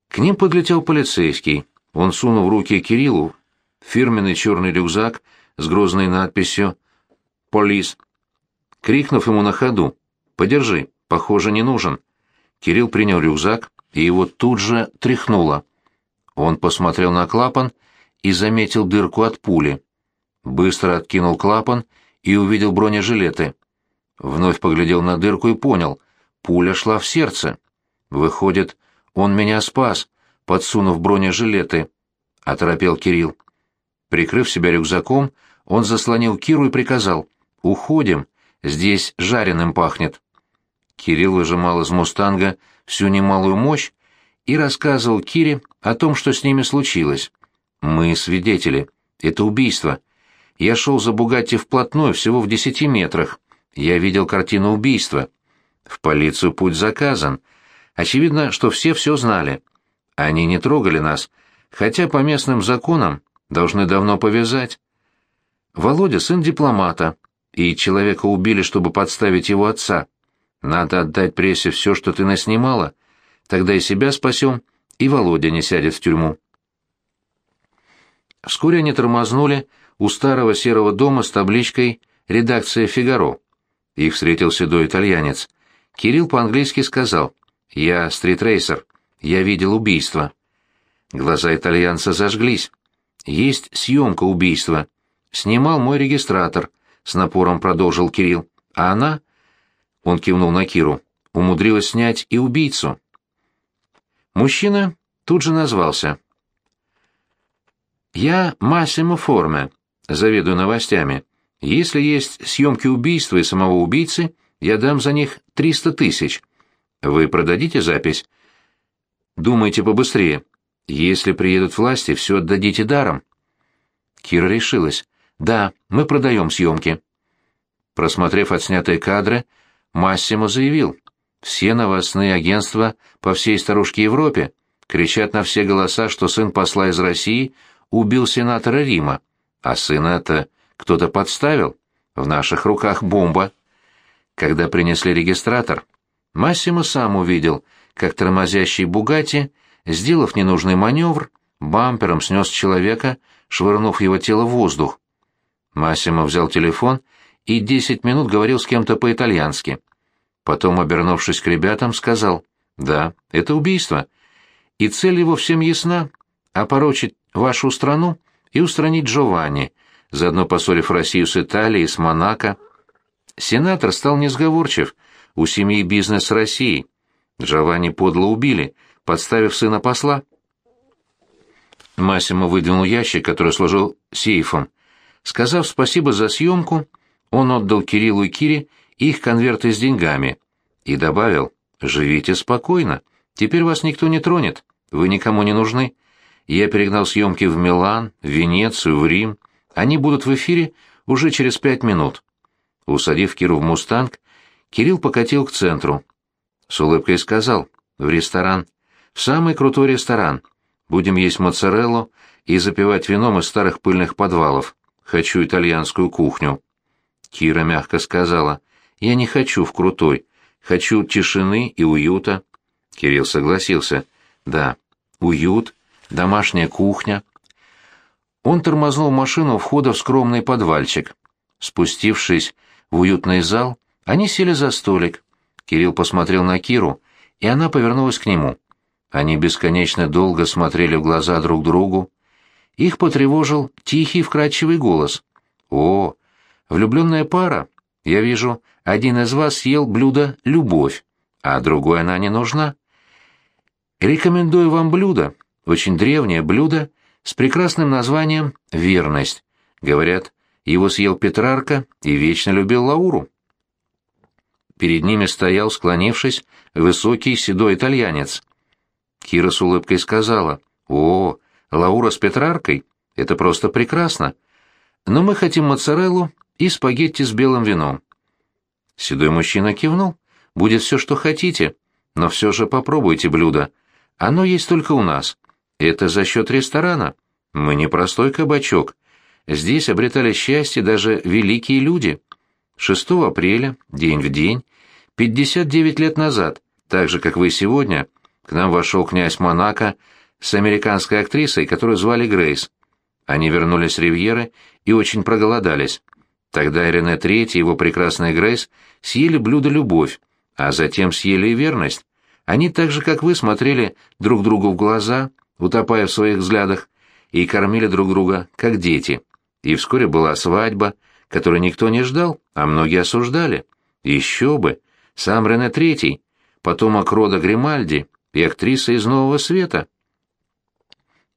К ним подлетел полицейский. Он сунул в руки Кириллу фирменный черный рюкзак с грозной надписью «Полис». Крикнув ему на ходу «Подержи, похоже, не нужен». Кирилл принял рюкзак, и его тут же тряхнуло. Он посмотрел на клапан и заметил дырку от пули. Быстро откинул клапан и увидел бронежилеты. Вновь поглядел на дырку и понял, пуля шла в сердце. Выходит, он меня спас, подсунув бронежилеты, — оторопел Кирилл. Прикрыв себя рюкзаком, он заслонил Киру и приказал «Уходим, здесь жареным пахнет». Кирилл выжимал из «Мустанга» всю немалую мощь и рассказывал Кире о том, что с ними случилось. «Мы свидетели. Это убийство. Я шел за Бугатти вплотную, всего в десяти метрах. Я видел картину убийства. В полицию путь заказан. Очевидно, что все все знали. Они не трогали нас, хотя по местным законам должны давно повязать. Володя сын дипломата, и человека убили, чтобы подставить его отца. Надо отдать прессе все, что ты наснимала, тогда и себя спасем, и Володя не сядет в тюрьму. Вскоре они тормознули у старого серого дома с табличкой «Редакция Фигаро». Их встретил седой итальянец. Кирилл по-английски сказал «Я стритрейсер, я видел убийство». Глаза итальянца зажглись. «Есть съемка убийства. Снимал мой регистратор», — с напором продолжил Кирилл. «А она...» — он кивнул на Киру. «Умудрилась снять и убийцу». Мужчина тут же назвался. «Я Массимо Форме, заведую новостями. Если есть съемки убийства и самого убийцы, я дам за них триста тысяч. Вы продадите запись? Думайте побыстрее. Если приедут власти, все отдадите даром». Кира решилась. «Да, мы продаем съемки». Просмотрев отснятые кадры, Массимо заявил. «Все новостные агентства по всей старушке Европе кричат на все голоса, что сын посла из России убил сенатора Рима, а сына это кто-то подставил. В наших руках бомба. Когда принесли регистратор, Массимо сам увидел, как тормозящий Бугатти, сделав ненужный маневр, бампером снес человека, швырнув его тело в воздух. Массимо взял телефон и десять минут говорил с кем-то по-итальянски. Потом, обернувшись к ребятам, сказал, «Да, это убийство. И цель его всем ясна — опорочить вашу страну и устранить Джованни, заодно поссорив Россию с Италией, с Монако. Сенатор стал несговорчив, у семьи бизнес с Россией. Джованни подло убили, подставив сына посла. Массимо выдвинул ящик, который служил сейфом. Сказав спасибо за съемку, он отдал Кириллу и Кире их конверты с деньгами и добавил «Живите спокойно, теперь вас никто не тронет, вы никому не нужны». Я перегнал съемки в Милан, в Венецию, в Рим. Они будут в эфире уже через пять минут. Усадив Киру в «Мустанг», Кирилл покатил к центру. С улыбкой сказал, в ресторан. В самый крутой ресторан. Будем есть моцареллу и запивать вином из старых пыльных подвалов. Хочу итальянскую кухню. Кира мягко сказала, я не хочу в крутой, хочу тишины и уюта. Кирилл согласился. Да, уют, домашняя кухня. Он тормознул машину у входа в скромный подвальчик. Спустившись в уютный зал, они сели за столик. Кирилл посмотрел на Киру, и она повернулась к нему. Они бесконечно долго смотрели в глаза друг другу. Их потревожил тихий вкрадчивый голос. «О, влюбленная пара! Я вижу, один из вас съел блюдо «любовь», а другой она не нужна. Рекомендую вам блюдо, очень древнее блюдо с прекрасным названием «верность». Говорят, его съел Петрарка и вечно любил Лауру. Перед ними стоял, склонившись, высокий седой итальянец. Кира с улыбкой сказала, «О, Лаура с Петраркой? Это просто прекрасно. Но мы хотим моцареллу и спагетти с белым вином». Седой мужчина кивнул. «Будет все, что хотите, но все же попробуйте блюдо. Оно есть только у нас. Это за счет ресторана. Мы не простой кабачок. Здесь обретали счастье даже великие люди. 6 апреля, день в день, 59 лет назад, так же, как вы сегодня, к нам вошел князь Монако с американской актрисой, которую звали Грейс. Они вернулись с Ривьеры и очень проголодались. Тогда Рене Третий и его прекрасная Грейс съели блюдо «Любовь», а затем съели и верность. Они так же, как вы, смотрели друг другу в глаза, утопая в своих взглядах, и кормили друг друга, как дети. И вскоре была свадьба, которую никто не ждал, а многие осуждали. Еще бы! Сам Рене Третий, потомок рода Гримальди и актриса из «Нового света».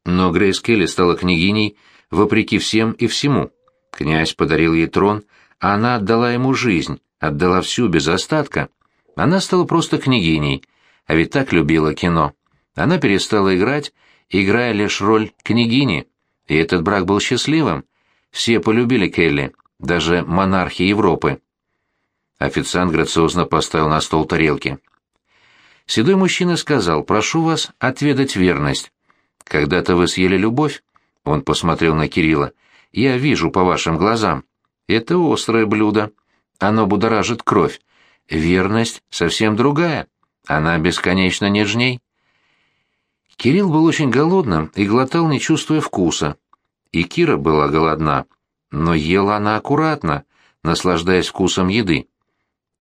Но Грейс Келли стала княгиней вопреки всем и всему. Князь подарил ей трон, а она отдала ему жизнь, отдала всю без остатка. Она стала просто княгиней, а ведь так любила кино. Она перестала играть, играя лишь роль княгини, и этот брак был счастливым. Все полюбили Келли, даже монархи Европы. Официант грациозно поставил на стол тарелки. Седой мужчина сказал, «Прошу вас отведать верность. Когда-то вы съели любовь?» Он посмотрел на Кирилла. «Я вижу по вашим глазам. Это острое блюдо. Оно будоражит кровь. Верность совсем другая. Она бесконечно нежней». Кирилл был очень голодным и глотал, не чувствуя вкуса. И Кира была голодна, но ела она аккуратно, наслаждаясь вкусом еды.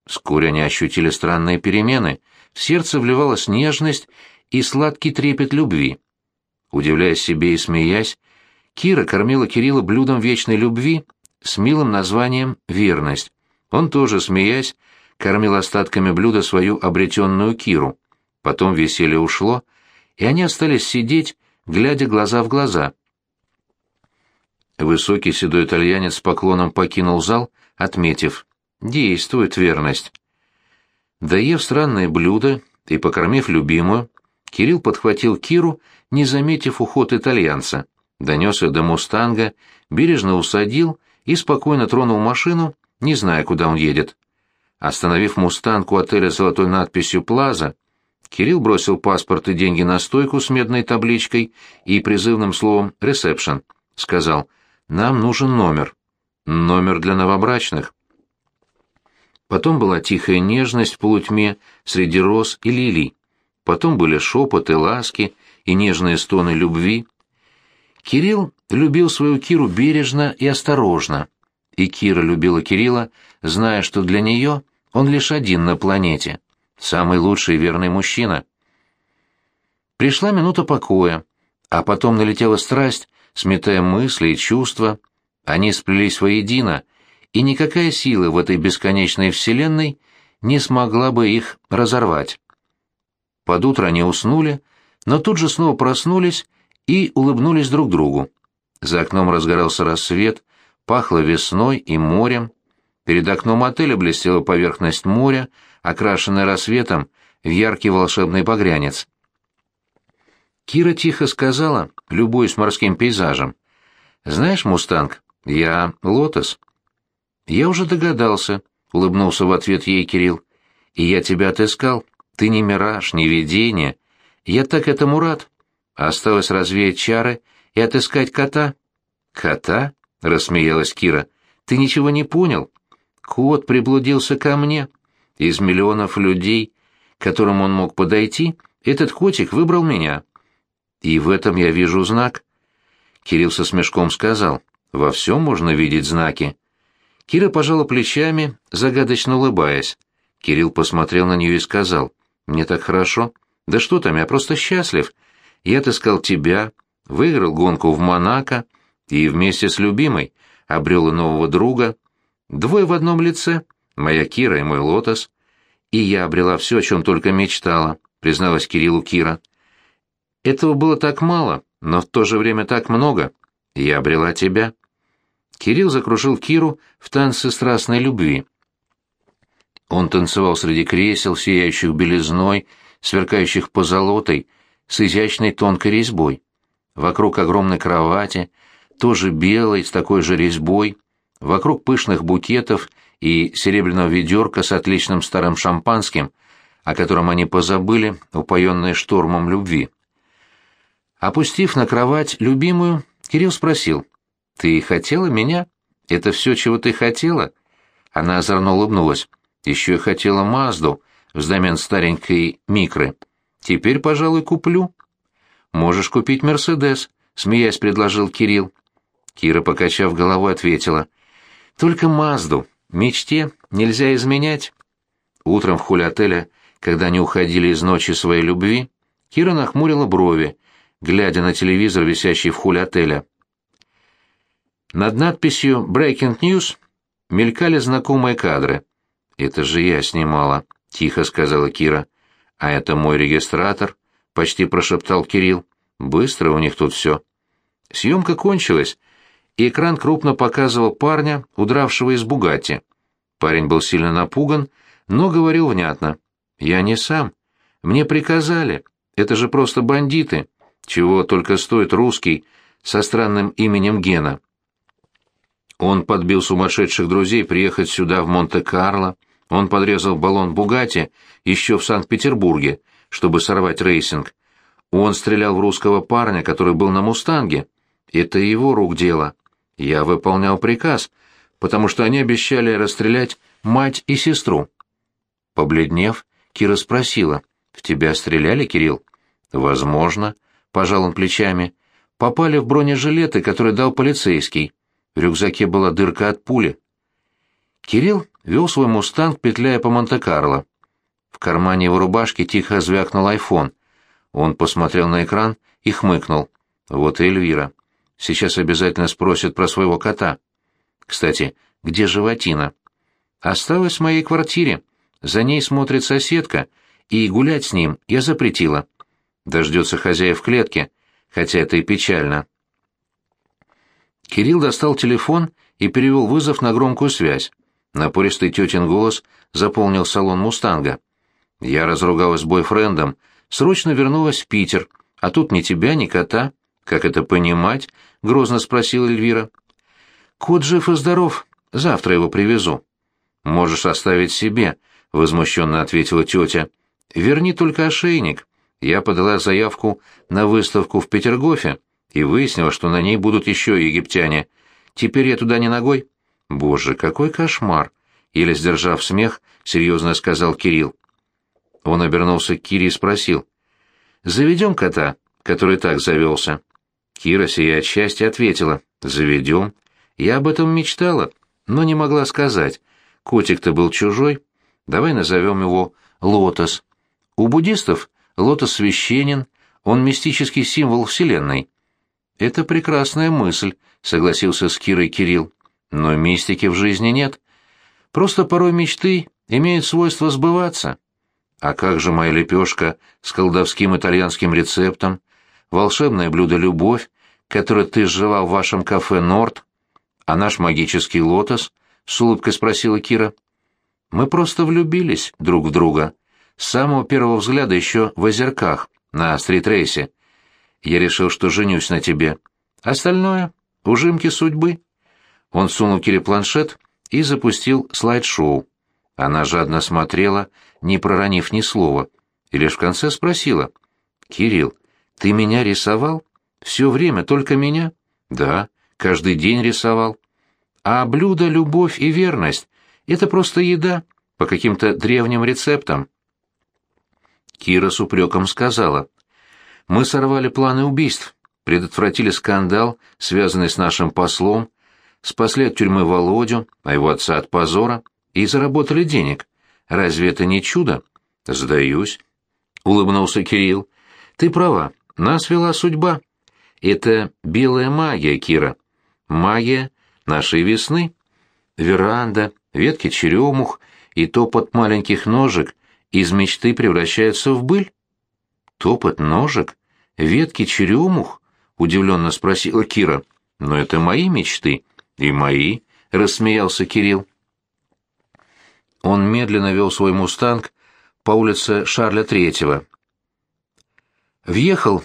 Вскоре они ощутили странные перемены, в сердце вливалась нежность и сладкий трепет любви. Удивляясь себе и смеясь, Кира кормила Кирилла блюдом вечной любви с милым названием «Верность». Он тоже, смеясь, кормил остатками блюда свою обретенную Киру. Потом веселье ушло, и они остались сидеть, глядя глаза в глаза. Высокий седой итальянец с поклоном покинул зал, отметив «Действует верность». Доев странное блюдо и покормив любимую, Кирилл подхватил Киру, не заметив уход итальянца, донес ее до «Мустанга», бережно усадил и спокойно тронул машину, не зная, куда он едет. Остановив «Мустанг» у отеля с золотой надписью «Плаза», Кирилл бросил паспорт и деньги на стойку с медной табличкой и призывным словом «ресепшн». Сказал нам нужен номер. Номер для новобрачных. Потом была тихая нежность в полутьме среди роз и лилий. Потом были шепоты, ласки и нежные стоны любви. Кирилл любил свою Киру бережно и осторожно. И Кира любила Кирилла, зная, что для нее он лишь один на планете. Самый лучший и верный мужчина. Пришла минута покоя, а потом налетела страсть, сметая мысли и чувства, они сплелись воедино, и никакая сила в этой бесконечной вселенной не смогла бы их разорвать. Под утро они уснули, но тут же снова проснулись и улыбнулись друг другу. За окном разгорался рассвет, пахло весной и морем. Перед окном отеля блестела поверхность моря, окрашенная рассветом в яркий волшебный багрянец. Кира тихо сказала, любуясь морским пейзажем. «Знаешь, Мустанг, я Лотос». «Я уже догадался», — улыбнулся в ответ ей Кирилл. «И я тебя отыскал. Ты не мираж, не видение. Я так этому рад. Осталось развеять чары и отыскать кота». «Кота?» — рассмеялась Кира. «Ты ничего не понял? Кот приблудился ко мне. Из миллионов людей, к которым он мог подойти, этот котик выбрал меня. И в этом я вижу знак». Кирилл со смешком сказал. «Во всем можно видеть знаки». Кира пожала плечами, загадочно улыбаясь. Кирилл посмотрел на нее и сказал, «Мне так хорошо. Да что там, я просто счастлив. Я отыскал тебя, выиграл гонку в Монако и вместе с любимой обрел и нового друга. Двое в одном лице, моя Кира и мой Лотос. И я обрела все, о чем только мечтала», — призналась Кириллу Кира. «Этого было так мало, но в то же время так много. Я обрела тебя». Кирилл закружил Киру в танце страстной любви. Он танцевал среди кресел, сияющих белизной, сверкающих позолотой, с изящной тонкой резьбой. Вокруг огромной кровати, тоже белой, с такой же резьбой, вокруг пышных букетов и серебряного ведерка с отличным старым шампанским, о котором они позабыли, упоенные штормом любви. Опустив на кровать любимую, Кирилл спросил, «Ты хотела меня? Это все, чего ты хотела?» Она озорно улыбнулась. «Еще я хотела Мазду взамен старенькой микры. Теперь, пожалуй, куплю». «Можешь купить Мерседес», — смеясь предложил Кирилл. Кира, покачав головой, ответила. «Только Мазду. Мечте нельзя изменять». Утром в холле отеля, когда они уходили из ночи своей любви, Кира нахмурила брови, глядя на телевизор, висящий в холле отеля. Над надписью «Breaking News» мелькали знакомые кадры. «Это же я снимала», — тихо сказала Кира. «А это мой регистратор», — почти прошептал Кирилл. «Быстро у них тут все». Съемка кончилась, и экран крупно показывал парня, удравшего из «Бугатти». Парень был сильно напуган, но говорил внятно. «Я не сам. Мне приказали. Это же просто бандиты. Чего только стоит русский со странным именем Гена». Он подбил сумасшедших друзей приехать сюда, в Монте-Карло. Он подрезал баллон «Бугатти» еще в Санкт-Петербурге, чтобы сорвать рейсинг. Он стрелял в русского парня, который был на «Мустанге». Это его рук дело. Я выполнял приказ, потому что они обещали расстрелять мать и сестру. Побледнев, Кира спросила, «В тебя стреляли, Кирилл?» «Возможно», — пожал он плечами. «Попали в бронежилеты, которые дал полицейский. В рюкзаке была дырка от пули. Кирилл вел свой мустанг, петляя по Монте-Карло. В кармане его рубашки тихо звякнул айфон. Он посмотрел на экран и хмыкнул. Вот и Эльвира. Сейчас обязательно спросит про своего кота. Кстати, где животина? Осталась в моей квартире. За ней смотрит соседка, и гулять с ним я запретила. Дождется хозяев в клетке, хотя это и печально. Кирилл достал телефон и перевел вызов на громкую связь. Напористый тетин голос заполнил салон «Мустанга». Я разругалась с бойфрендом, срочно вернулась в Питер, а тут ни тебя, ни кота. Как это понимать? — грозно спросила Эльвира. Кот жив и здоров, завтра его привезу. Можешь оставить себе, — возмущенно ответила тетя. Верни только ошейник. Я подала заявку на выставку в Петергофе и выяснила, что на ней будут еще египтяне. Теперь я туда не ногой. Боже, какой кошмар! Еле сдержав смех, серьезно сказал Кирилл. Он обернулся к Кире и спросил. «Заведем кота, который так завелся?» Кира, сияя от счастья, ответила. «Заведем. Я об этом мечтала, но не могла сказать. Котик-то был чужой. Давай назовем его Лотос. У буддистов лотос священен, он мистический символ Вселенной. «Это прекрасная мысль», — согласился с Кирой Кирилл. «Но мистики в жизни нет. Просто порой мечты имеют свойство сбываться. А как же моя лепешка с колдовским итальянским рецептом, волшебное блюдо «Любовь», которое ты сживал в вашем кафе «Норд», а наш магический лотос?» — с улыбкой спросила Кира. «Мы просто влюбились друг в друга. С самого первого взгляда еще в озерках, на стритрейсе. Я решил, что женюсь на тебе. Остальное — ужимки судьбы». Он сунул Кире планшет и запустил слайд-шоу. Она жадно смотрела, не проронив ни слова, и лишь в конце спросила. «Кирилл, ты меня рисовал? Все время только меня?» «Да, каждый день рисовал». «А блюдо «Любовь и верность» — это просто еда, по каким-то древним рецептам». Кира с упреком сказала. «Мы сорвали планы убийств, предотвратили скандал, связанный с нашим послом, спасли от тюрьмы Володю, а его отца от позора, и заработали денег. Разве это не чудо? Сдаюсь. Улыбнулся Кирилл. Ты права, нас вела судьба. Это белая магия, Кира. Магия нашей весны. Веранда, ветки черемух и топот маленьких ножек из мечты превращаются в быль. Топот ножек? Ветки черемух? Удивленно спросила Кира. Но это мои мечты. И мои, рассмеялся Кирилл. Он медленно вел свой «Мустанг» по улице Шарля Третьего. Въехал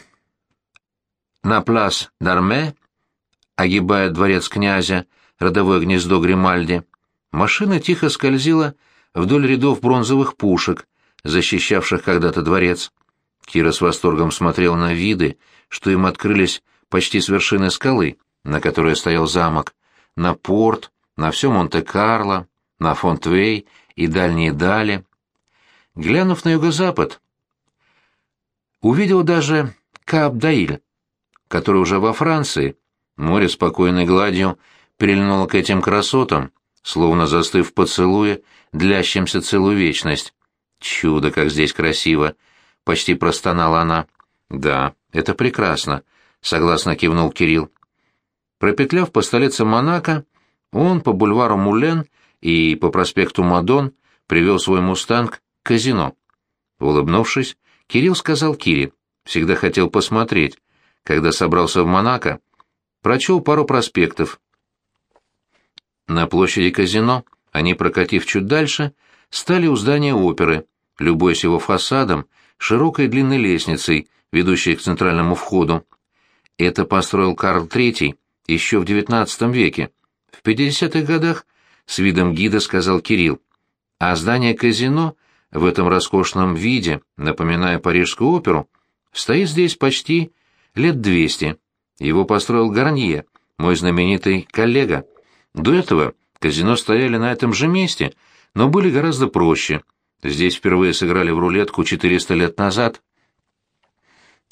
на плас Дарме, огибая дворец князя, родовое гнездо Гримальди. Машина тихо скользила вдоль рядов бронзовых пушек, защищавших когда-то дворец. Кира с восторгом смотрел на виды, что им открылись почти с вершины скалы, на которой стоял замок, на порт, на все Монте-Карло, на Фонтвей и дальние дали. Глянув на юго-запад, увидел даже Кап-Даиль, который уже во Франции. Море спокойной гладью прильнуло к этим красотам, словно застыв в поцелуе, длящимся целую вечность. «Чудо, как здесь красиво!» — почти простонала она. «Да, это прекрасно», — согласно кивнул Кирилл. Пропетляв по столице Монако, он по бульвару Мулен и по проспекту Мадон привел свой «Мустанг» к казино. Улыбнувшись, Кирилл сказал Кире, всегда хотел посмотреть, когда собрался в Монако, прочел пару проспектов. На площади казино они, прокатив чуть дальше, стали у здания оперы, любуясь его фасадом, широкой длинной лестницей, ведущей к центральному входу. Это построил Карл III еще в XIX веке. В 50-х годах с видом гида сказал Кирилл. А здание казино в этом роскошном виде, напоминая Парижскую оперу, стоит здесь почти лет двести. Его построил Гарнье, мой знаменитый коллега. До этого казино стояли на этом же месте, но были гораздо проще. Здесь впервые сыграли в рулетку 400 лет назад.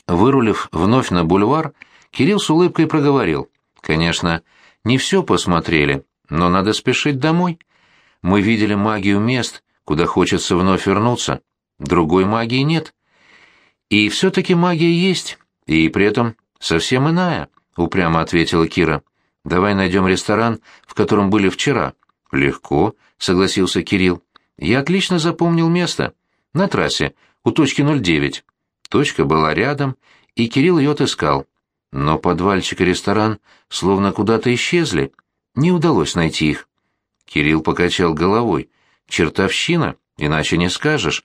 Вырулив вновь на бульвар, Кирилл с улыбкой проговорил. «Конечно, не все посмотрели, но надо спешить домой. Мы видели магию мест, куда хочется вновь вернуться. Другой магии нет. И все-таки магия есть, и при этом совсем иная, — упрямо ответила Кира. Давай найдем ресторан, в котором были вчера. Легко, — согласился Кирилл. Я отлично запомнил место. На трассе, у точки 09. Точка была рядом, и Кирилл ее отыскал. Но подвальчик и ресторан словно куда-то исчезли. Не удалось найти их. Кирилл покачал головой. Чертовщина, иначе не скажешь.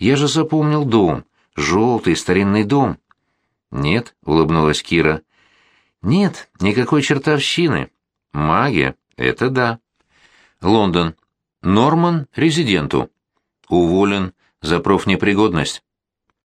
Я же запомнил дом, желтый старинный дом. Нет, улыбнулась Кира. Нет, никакой чертовщины. Магия, это да. Лондон. Норман резиденту. Уволен за профнепригодность.